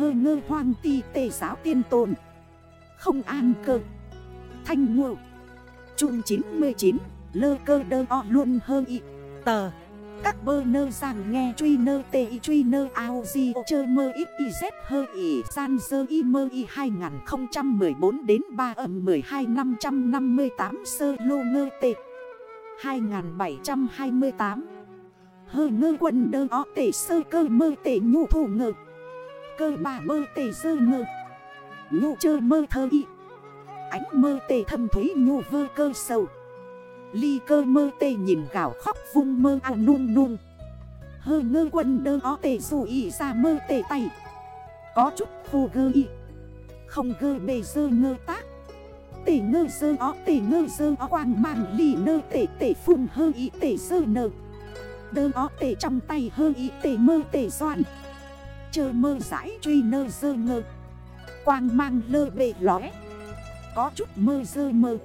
hơ ngơ hoang ti tề giáo tiên tồn. Không an cơ. Thanh ngộ. Trung 99 Lơ cơ đơ o luôn hơ y. Tờ. Các bơ nơ rằng nghe truy nơ tê y, truy nơ ao di chơ mơ ít y z hơ y. San dơ y mơ y 2014 đến 3 ẩm 12 558 sơ lô ngơ tê. 2728 Hơ ngơ quần đơ o tê, sơ cơ mơ tê, nhu thủ ngực Cơ bà mơ tề sơ ngơ. Nhu chơ mơ thơ y. Ánh mơ tề thâm thúy nhu vơ cơ sầu. Ly cơ mơ tề nhìn gạo khóc vung mơ ao nung nung. Hơ ngơ quân đơ ó tề dù y ra mơ tề tay. Có chút phù gơ y. Không gơ bề sơ ngơ tác. Tề ngơ sơ ó, tề ngơ sơ ó quang mạng lì nơ tề tề phung hơ y, tề sơ nơ. Đơ ó tề trong tay hơ y, tề mơ tề doan. Chơ mơ giải truy nơ dơ ngơ. Quang mang lơ bề lóe Có chút mơ dơ mơ.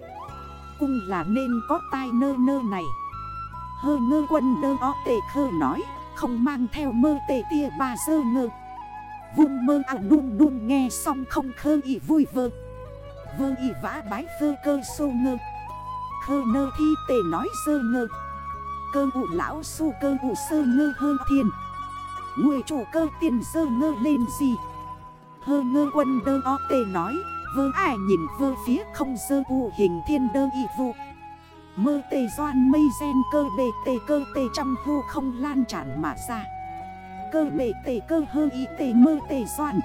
Cung là nên có tai nơ nơ này. Hơ ngơ quân đơ o tề khơ nói, Không mang theo mơ tề tia bà dơ ngơ. Vung mơ à ảo đun đun nghe xong không khơ ý vui vơ. Vơ ý vã bái vơ cơ sô ngơ. Khơ nơ thi tề nói dơ ngơ. Cơ ụ lão su cơ ụ sơ ngơ hơ thiên. Người chủ cơ tiền sơ ngơ lên gì? Hơ ngơ quân đơ o tề nói, vơ ai nhìn vơ phía không sơ u hình thiên đơ y vụ. Mơ tề doan mây gen cơ bề tề cơ tề trong vu không lan tràn mà ra. Cơ bề tề cơ hơ y tề mơ tề doan.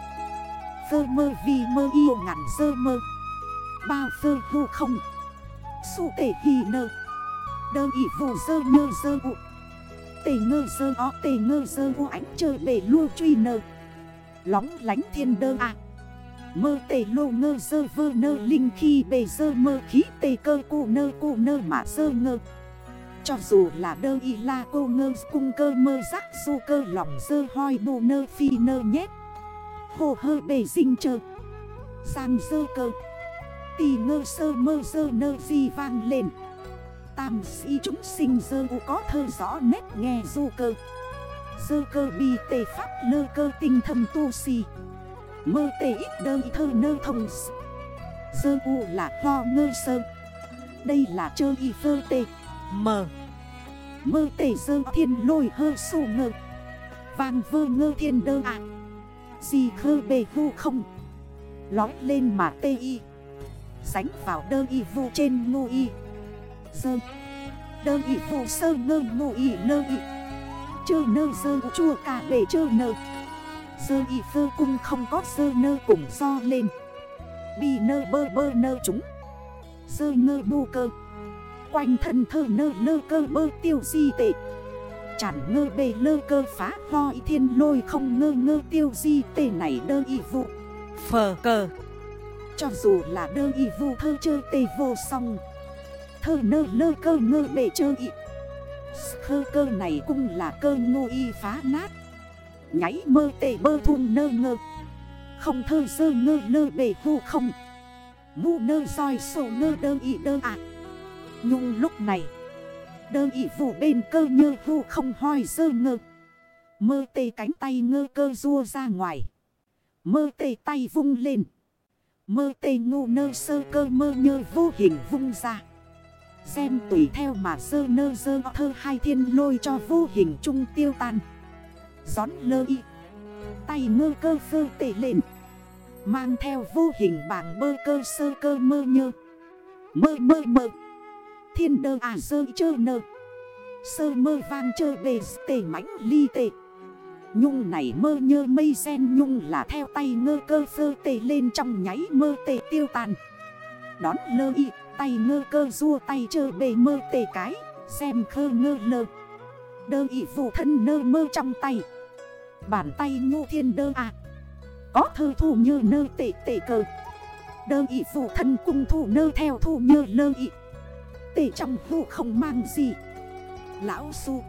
Vơ mơ vì mơ yêu ngắn sơ mơ. Bao vơ hư không. Su tề hì nơ. Đơ y vụ sơ nhơ sơ u. Tề ngơ sơ ó tề ngơ sơ vô ánh trời bể lua truy nơ Lóng lánh thiên đơ à. Mơ tề lô ngơ sơ vơ nơ, linh khi bề sơ mơ khí tề cơ cụ nơ cụ nơ mà sơ ngơ. Cho dù là đơ y la cô ngơ, cung cơ mơ rắc, du cơ lòng sơ hoi bù nơ, phi nơ nhét. Hồ hơ bề sinh chơ Sang sơ cơ. Tì ngơ sơ mơ sơ nơ, di vang lên. Tam si chúng sinh dơ u có thơ rõ nét nghe du cơ. Dơ cơ bi tề pháp lơ cơ tinh thầm tu si. Mơ tê ít đơ thơ nơ thông Dơ u là lo ngơ sơ. Đây là chơ y phơ tê. Mờ Mơ tê dơ thiên lôi hơ su ngơ. Vàng vơ ngơ thiên đơ ạ. À. Gì khơ bề vu không. Lói lên mà tê y. Sánh vào đơ y vu trên ngô y. Dơ Đơ ị vu sơ ngơ ngô ị nơ ị. Chơ nơ dơ chua cả bể chơ nơ. Dơ ị phơ cung không có sơ nơ cùng do lên. Bi nơ bơ bơ nơ chúng. Dơ ngơ bu cơ. Quanh thân thơ nơ nơ cơ bơ tiêu di tệ. Chẳng ngơ bề lơ cơ phá hoi thiên lôi không ngơ ngơ tiêu di tệ này đơ y vụ. Phờ cờ Cho dù là đơ y vụ thơ chơ tê vô song Thơ nơ lơ cơ ngơ bề chơ y Khơ cơ này cũng là cơ ngô y phá nát. Nháy mơ tề bơ thun nơ ngơ. Không thơ sơ ngơ lơ bề vô không. Ngu nơ soi sổ ngơ đơ ị đơ ạ. Nhung lúc này, Đơ ị vụ bên cơ nhơ vô không hoi sơ ngơ. Mơ tê cánh tay ngơ cơ rua ra ngoài. Mơ tê tay vung lên. Mơ tê ngu nơ sơ cơ mơ nhơ vô hình vung ra. Xem tùy theo mà sơ nơ sơ thơ hai thiên lôi cho vô hình trung tiêu tan. Gión lơ y. Tay ngơ cơ sơ tệ lên. Mang theo vô hình bảng bơ cơ sơ cơ mơ nhơ. Mơ mơ mơ. Thiên đơ à sơ chơ nơ. Sơ mơ vang chơ bề tể mãnh ly tệ Nhung này mơ nhơ mây sen nhung là theo tay ngơ cơ sơ tề lên trong nháy mơ tề tiêu tàn Đón lơ y tay ngơ cơ rua tay chơ bề mơ tề cái, Xem khơ ngơ lơ Đơ ị vụ thân nơ mơ trong tay. Bàn tay nhu thiên đơ à. Có thơ thủ như nơ tệ tệ cờ. Đơ ị phụ thân cung thủ nơ theo thủ như lơ ị. Tệ trong vụ không mang gì. Lão su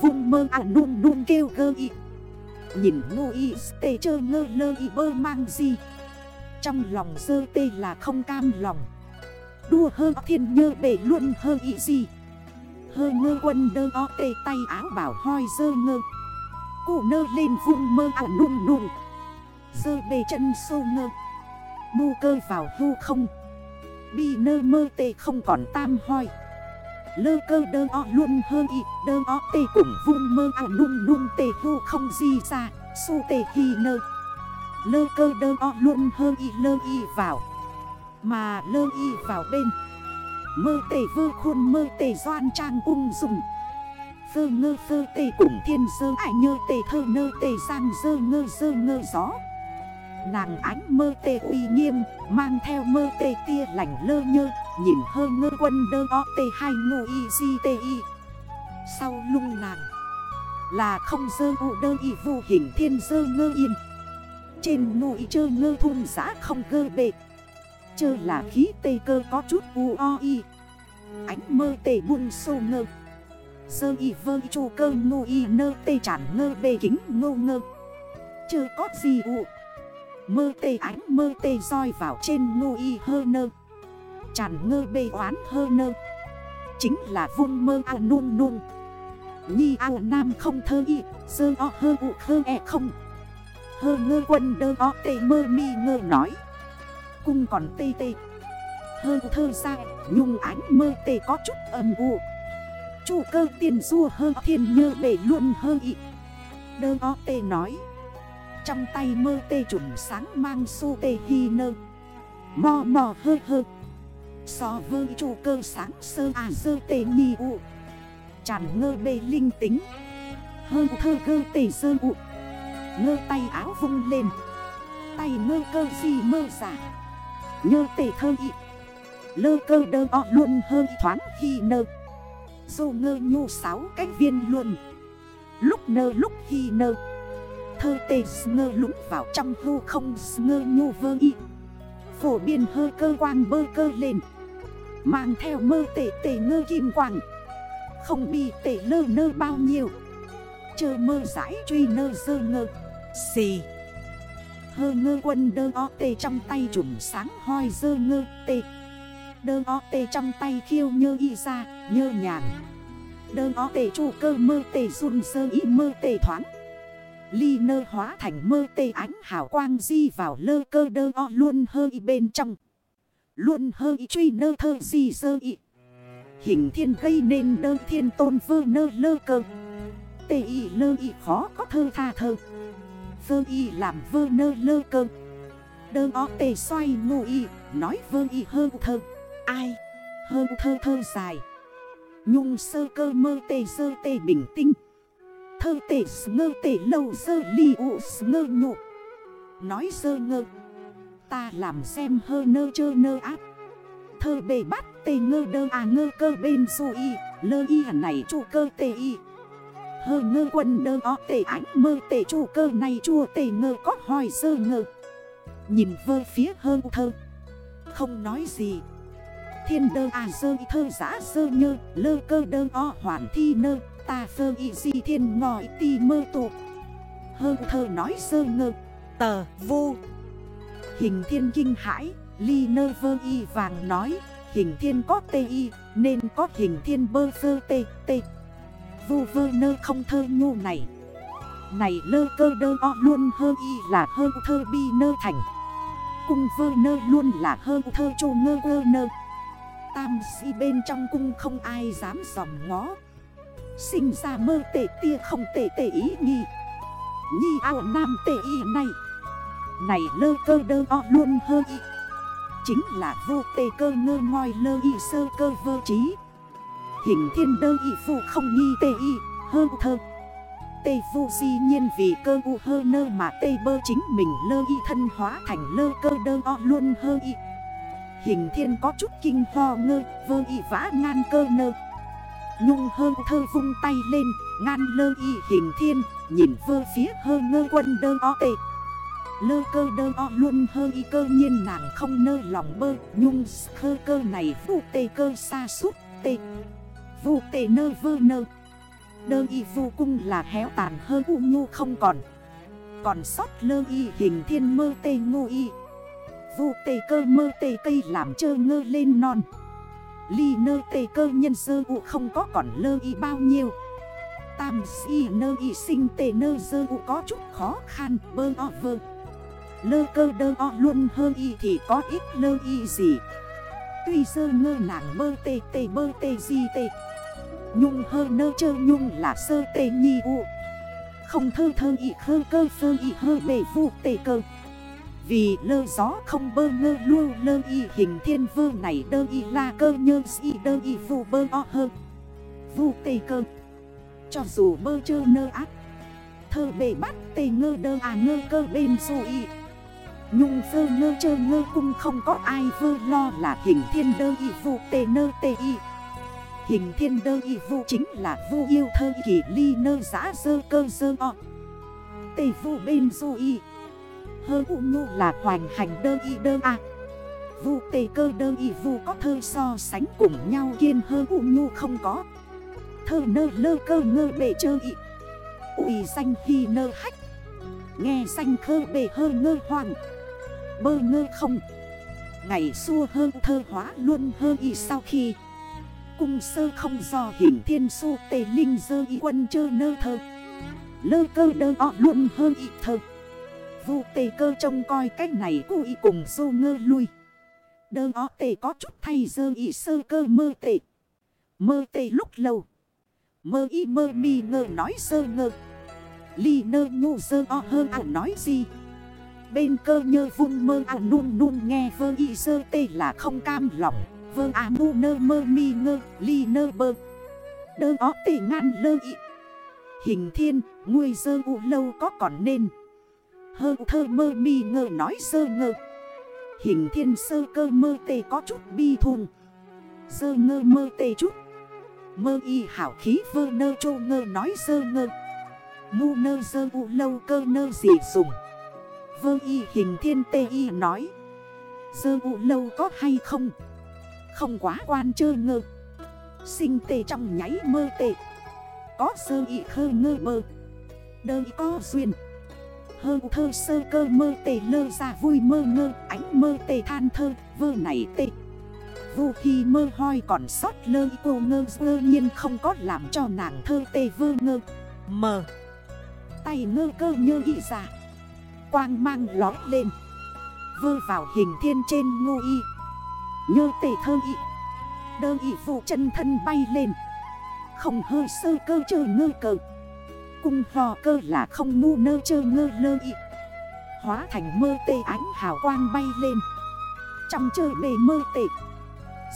Vùng mơ à nung nung kêu gơ ị. Nhìn ngu ị tê chơ ngơ lơ ị bơ mang gì. Trong lòng dơ tê là không cam lòng. Đua hơ thiên nhơ bể luôn hơ ý gì? Hơ ngơ quân đơ o tê tay áo bảo hoi dơ ngơ. Cụ nơ lên vùng mơ ảo nung nung. Bề chân sô ngơ. Mô cơ vào hư không. Bi nơ mơ tê không còn tam hoi. Lơ cơ đơ o luôn hơ y, Đơ o tê cũng vung mơ ảo nung nung tê hư không di ra, Su tê hi nơ. Lơ cơ đơ o luôn hơ y, lơ y vào. Mà lơ y vào bên. Mơ tề vơ khuôn mơ tề doan trang ung dùng Phơ ngơ phơ tề cùng thiên sơ ải nhơ tề thơ nơ tề sang dơ ngơ dơ ngơ gió. Nàng ánh mơ tê uy nghiêm, Mang theo mơ tê tia lạnh lơ nhơ, Nhìn hơ ngơ quân đơ o tê hai ngô y di tê y. Sau lung nàng, Là không dơ u đơ y vô hình thiên dơ ngơ yên. Trên ngô y chơ ngơ thun giã không gơ bệt Chơ là khí tê cơ có chút u o y Ánh mơ tê buôn sô ngơ. Sơ y vơ chu cơ ngô y nơ tê chản ngơ bê kính ngô ngơ. Chơ có gì u? Mơ tê ánh mơ tê roi vào trên ngô y hơ nơ. Chản ngơ bê oán hơ nơ. Chính là vung mơ ao nung nung Nhi ao nam không thơ y, Sơ o hơ u hơ e không. Hơ ngơ quân đơ o tê mơ mi ngơ nói. Cung còn tê tê. Hơ thơ ra nhung ánh mơ tê có chút âm u. Chủ cơ tiền du hơ thiên nhơ bể luôn hơ ị. Đơ o tê nói Trong tay mơ tê trùm sáng mang su tê hi nơ. Mò mò hơ hơ. So vơ chủ cơ sáng sơ à sơ tê nhi u. Chàn ngơ bê linh tính. Hơ thơ gơ tê sơ u, Ngơ tay áo vung lên. Tay ngơ cơ gì mơ giả. Nhơ tề thơ y. Lơ cơ đơ o luôn hơi thoáng khi nơ. Dù ngơ nhu sáu cách viên luôn. Lúc nơ lúc khi nơ. Thơ tê ngơ lũng vào trong hư không ngơ nhu vơ y. Phổ biên hơi cơ quang bơ cơ lên. Mang theo mơ tệ tê ngơ kim quang. Không bị tệ lơ nơ bao nhiêu. Chờ mơ giải truy nơ dơ ngơ. Xì. Hơ ngơ quân đơ o tê trong tay trùm sáng hoi dơ ngơ tê. Đơ o tê trong tay khiêu nhơ y ra, nhơ nhàng. Đơ o tê chủ cơ mơ tê run sơ y mơ tê thoáng. Ly nơ hóa thành mơ tê ánh hào quang di vào lơ cơ đơ o luôn hơ y bên trong. Luôn hơ y truy nơ thơ di sơ y. Hình thiên gây nên đơ thiên tôn vơ nơ lơ cơ. Tê y lơ y khó có thơ tha thơ. Vơ y làm vơ nơ lơ cơ. Đơ o tê xoay ngô y, Nói vơ y hơ thơ. Ai? Hơ thơ thơ dài. Nhung sơ cơ mơ tê sơ tê bình tinh. Thơ tê ngơ tê lâu sơ ly ụ ngơ nhụ Nói sơ ngơ. Ta làm xem hơ nơ chơ nơ áp. Thơ bề bắt tê ngơ đơ à ngơ cơ bên dù y. Lơ y hẳn này chủ cơ tê y. Hơ ngơ quân đơ o tệ ánh mơ tệ chủ cơ này chua tệ ngơ có hỏi sơ ngơ. Nhìn vơ phía hơ thơ. Không nói gì. Thiên đơ à sơ thơ giã sơ nhơ. Lơ cơ đơ o hoàn thi nơ. Ta sơ y di thiên ngòi ti mơ tụ. Hơ thơ nói sơ ngơ. Tờ vô Hình thiên kinh hãi. Ly nơ vơ y vàng nói. Hình thiên có tê y, Nên có hình thiên bơ sơ tê tê vu vơ nơ không thơ nhu này. Này lơ cơ đơ o luôn hơ y là hơ thơ bi nơ thành. Cung vơ nơ luôn là hơ thơ chô ngơ vơ nơ. Tam si bên trong cung không ai dám dòm ngó. Sinh ra mơ tệ tia không tệ tệ ý nghi Nhi ao nam tệ y này. Này lơ cơ đơ o luôn hơ y. Chính là vô tê cơ ngơ ngoi lơ y sơ cơ vơ trí. Hình thiên đơ y phụ không nghi tê y, hơ thơ. Tê vu di nhiên vì cơ u hơ nơ mà tê bơ chính mình lơ y thân hóa thành lơ cơ đơ o luôn hơ y. Hình thiên có chút kinh ho ngơ, Vơ y vã ngan cơ nơ. Nhung hơ thơ vung tay lên, Ngan lơ y hình thiên, Nhìn vơ phía hơ ngơ quân đơ o tê. Lơ cơ đơ o luôn hơ y cơ nhiên nàng không nơ lòng bơ, Nhung khơ cơ này phụ tê cơ xa suốt tê. Vụ tê nơ vơ nơ. Đơ y vô cung là héo tàn hơ u nhu không còn. Còn sót lơ y hình thiên mơ tê ngô y. Vụ tê cơ mơ tê cây làm chơ ngơ lên non. Ly nơ tê cơ nhân sơ u không có còn lơ y bao nhiêu. Tam si nơ y sinh tê nơ sơ u có chút khó khăn bơ o vơ. Lơ cơ đơ o luôn hơ y thì có ít lơ y gì? Tuy sơ ngơ nàng bơ tê tê bơ tê di tê. Nhung hơ nơ chơ nhung là sơ tê nhi u. Không thơ thơ y khơ cơ sơ y hơ bề vụ tê cơ. Vì lơ gió không bơ ngơ lưu lơ y hình thiên vơ này đơ y la cơ nhơ si đơ y vụ bơ o hơ. Vụ tê cơ. Cho dù bơ chơ nơ ác, Thơ bề bắt tê ngơ đơ à ngơ cơ bên dù y. Nhung vơ ngơ chơ ngơ cung không có ai vơ lo là hình thiên đơ y vụ tê nơ tê y. Hình thiên đơ y vu chính là vu yêu thơ kỳ ly nơ giã dơ cơ dơ o. Tê vu bên du y. Hơ u nhu là hoành hành đơ y đơ a. Vu tê cơ đơ y vu có thơ so sánh cùng nhau kiên hơ u nhu không có. Thơ nơ lơ cơ ngơ bể chơ y. Ui danh hi nơ hách. Nghe danh khơ bể hơ ngơ hoàng Bơ ngơ không. Ngày xua hơ thơ hóa luôn hơ y sau khi cung sơ không do hình thiên su tề linh dơ y quân chơ nơ thơ. Lơ cơ đơ ọ luôn hơn y thơ. Vụ tề cơ trông coi cách này cụ y cùng dô ngơ lui. Đơ ọ tề có chút thay dơ y sơ cơ mơ tề. Mơ tề lúc lâu. Mơ y mơ mi ngơ nói sơ ngơ. Ly nơ nhu dơ ọ hơn ảo nói gì? Bên cơ nhơ vung mơ ảo nung nung nghe vơ y sơ tê là không cam lòng. Vơ à mu nơ mơ mi ngơ ly nơ bơ. Đơ ó tỉ ngàn lơ ị. Hình thiên nguôi dơ u lâu có còn nên. Hơ thơ mơ mi ngơ nói sơ ngơ. Hình thiên sơ cơ mơ tê có chút bi thùng. Sơ ngơ mơ tê chút. Mơ y hảo khí vơ nơ chô ngơ nói sơ ngơ. Mu nơ sơ u lâu cơ nơ gì dùng. Vơ y hình thiên tê y nói. Sơ u lâu có hay không? Không quá quan chơ ngơ. Sinh tê trong nháy mơ tê. Có sơ ị khơ ngơ mơ đời có duyên. Hơ thơ sơ cơ mơ tê lơ ra vui mơ ngơ. Ánh mơ tê than thơ, vơ này tê. Vô khi mơ hoi còn sót lơ cô ngơ Ngơ nhiên không có làm cho nàng thơ tê vơ ngơ. Mờ. Tay ngơ cơ nhơ ị ra. Quang mang lói lên. Vơ vào hình thiên trên ngô y. Nhơ tề thơ ị. Đơ ị vụ chân thân bay lên. Không hơi sơ cơ chơ ngơ cờ. Cung hò cơ là không ngu nơ chơ ngơ lơ ị. Hóa thành mơ tê ánh hào quang bay lên. Trong chơ bề mơ tê.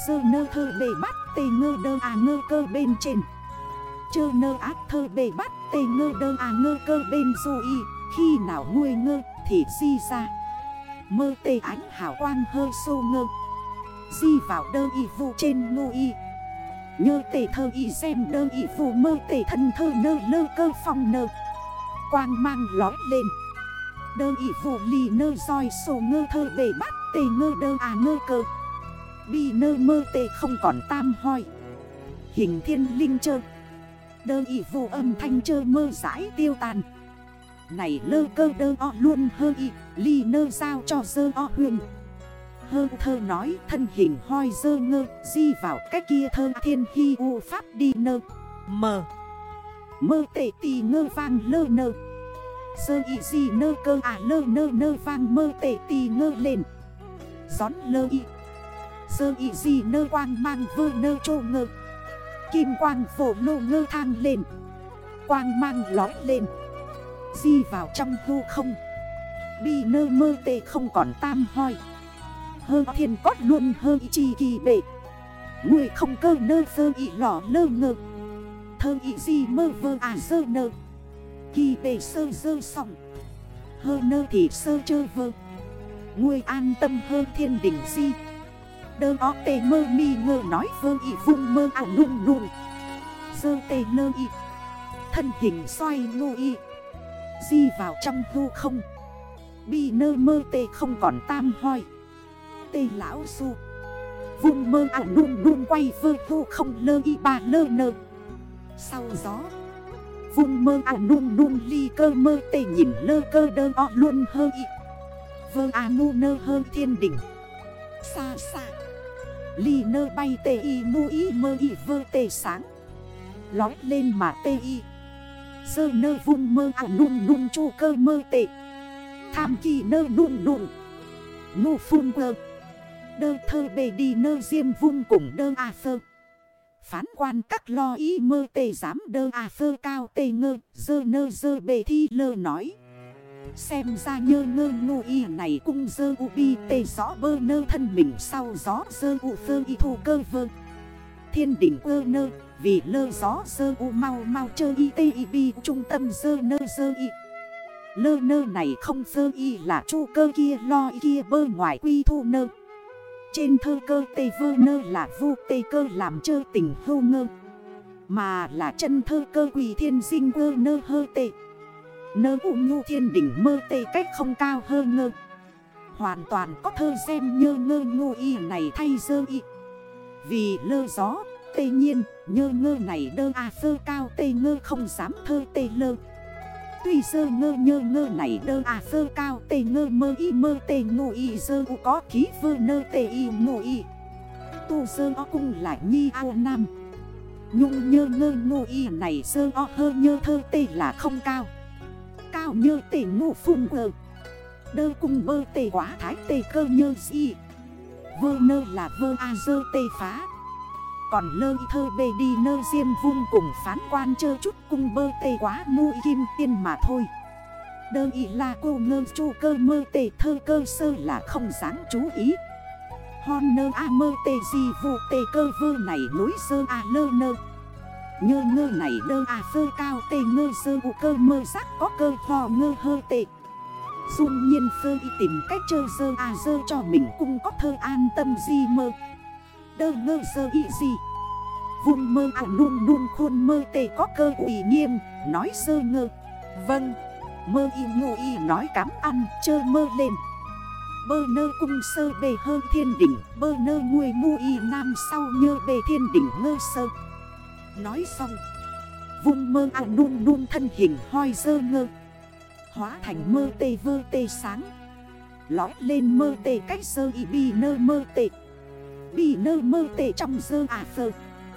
Sơ nơ thơ bề bắt tê ngơ đơ à ngơ cơ bên trên. Chơ nơ ác thơ bề bắt tê ngơ đơ à ngơ cơ bên dù y Khi nào nguôi ngơ thì di ra. Mơ tê ánh hào quang hơi sô ngơ. Di vào đơ y vu trên ngu y. Nhơ tể thơ y xem đơ y vu mơ tể thân thơ nơ lơ cơ phong nơ. Quang mang lói lên. Đơ y vu lì nơ roi sổ ngơ thơ bể bắt tể ngơ đơ à ngơ cơ. Bi nơ mơ tể không còn tam hoi. Hình thiên linh chơ. Đơ y vu âm thanh chơ mơ giải tiêu tàn. Này lơ cơ đơ o luôn hơ y Ly nơ giao cho dơ o huyền. Hơ thơ nói thân hình hoi dơ ngơ, Di vào cái kia thơ thiên hy u pháp đi nơ. Mờ Mơ tệ tì ngơ vang lơ nơ. Sơ y di nơ cơ à lơ nơ nơ vang mơ tệ tì ngơ lên. Gión lơ y. Sơ y di nơ quang mang vơ nơ trô ngơ. Kim quang phổ lô ngơ thang lên. Quang mang lói lên. Di vào trong vô không. Bi nơ mơ tệ không còn tam hoi hơ thiên cót luôn hơ chi kỳ bệ. Người không cơ nơ sơ y lỏ lơ ngơ. Thơ y gì mơ vơ à sơ nơ. Kỳ bệ sơ sơ sòng. Hơ nơ thì sơ chơ vơ. Người an tâm hơ thiên đỉnh si Đơ ó tê mơ mi ngơ nói vơ y vung mơ à nung nung Sơ tê lơ y. Thân hình xoay ngô y. Di vào trong hư không. Bi nơ mơ tê không còn tam hoi tê lão su Vung mơ ảo đun đun quay vơ vô không lơ y ba lơ nơ. Sau gió, Vung mơ ảo đun đun ly cơ mơ tê nhìn lơ cơ đơ o luôn hơ y. Vơ à nu nơ hơ thiên đỉnh. Xa xa Ly nơ bay tê y mu y mơ y vơ tê sáng. Lói lên mà tê y. Sơ nơ vung mơ ảo đun đun chu cơ mơ tê. Tham kỳ nơ nụn nụn Ngu phun ngơ Đơ thơ bề đi nơ diêm vung cùng đơ a phơ. Phán quan các lo ý mơ tê dám đơ a phơ cao tê ngơ, Dơ nơ dơ bề thi lơ nói. Xem ra nhơ ngơ ngu y này cung dơ u bi tê gió bơ nơ thân mình sau gió dơ u phơ y thu cơ vơ. Thiên đỉnh ơ nơ, vì lơ gió dơ u mau mau chơ y tê y bi trung tâm dơ nơ dơ y. Lơ nơ này không dơ y là chu cơ kia lo y kia bơ ngoài quy thu nơ. Trên thơ cơ tê vơ nơ là vu tê cơ làm chơ tình hâu ngơ. Mà là chân thơ cơ quỳ thiên sinh vơ nơ hơ tê. Nơ u nhu thiên đỉnh mơ tê cách không cao hơ ngơ. Hoàn toàn có thơ xem nhơ ngơ ngu y này thay dơ y. Vì lơ gió, tê nhiên, nhơ ngơ này đơ a à phơ cao tê ngơ không dám thơ tê lơ. Tuy sơ ngơ nhơ ngơ này đơ à sơ cao tê ngơ mơ y mơ tê ngô y dơ u có khí vơ nơ tê y ngô y. Tu sơ o cung lại nhi ao nam. Nhung nhơ ngơ ngô y này sơ o hơ nhơ thơ tê là không cao. Cao nhơ tê ngô phung ngơ Đơ cung bơ tê quá thái tê cơ nhơ si. Vơ nơ là vơ a dơ tê phá còn lơ thơ bê đi nơ riêng vung cùng phán quan chơ chút cung bơ tê quá mu kim tiên mà thôi. Đơ ý là cô ngơ chu cơ mơ tê thơ cơ sơ là không dáng chú ý. Hon nơ a mơ tê gì vụ tê cơ vơ này núi sơ a lơ nơ. Nhơ ngơ này đơ a phơ cao tê ngơ sơ vụ cơ mơ sắc có cơ hò ngơ hơ tê. Dung nhiên phơ y tìm cách chơ sơ a sơ cho mình cũng có thơ an tâm gì mơ đơ ngơ sơ y gì? Vùng mơ à luôn luôn khôn mơ tê có cơ ủy nghiêm, Nói sơ ngơ. Vâng. Mơ y ngô y nói cám ăn, chơ mơ lên. Bơ nơ cung sơ bề hơ thiên đỉnh, Bơ nơ nguôi mu y nam sau nhơ bề thiên đỉnh ngơ sơ. Nói xong Vùng mơ à luôn luôn thân hình hoi sơ ngơ. Hóa thành mơ tê vơ tê sáng. Lói lên mơ tê cách sơ y bi nơ mơ tê. Bì nơ mơ tệ trong dơ à sơ.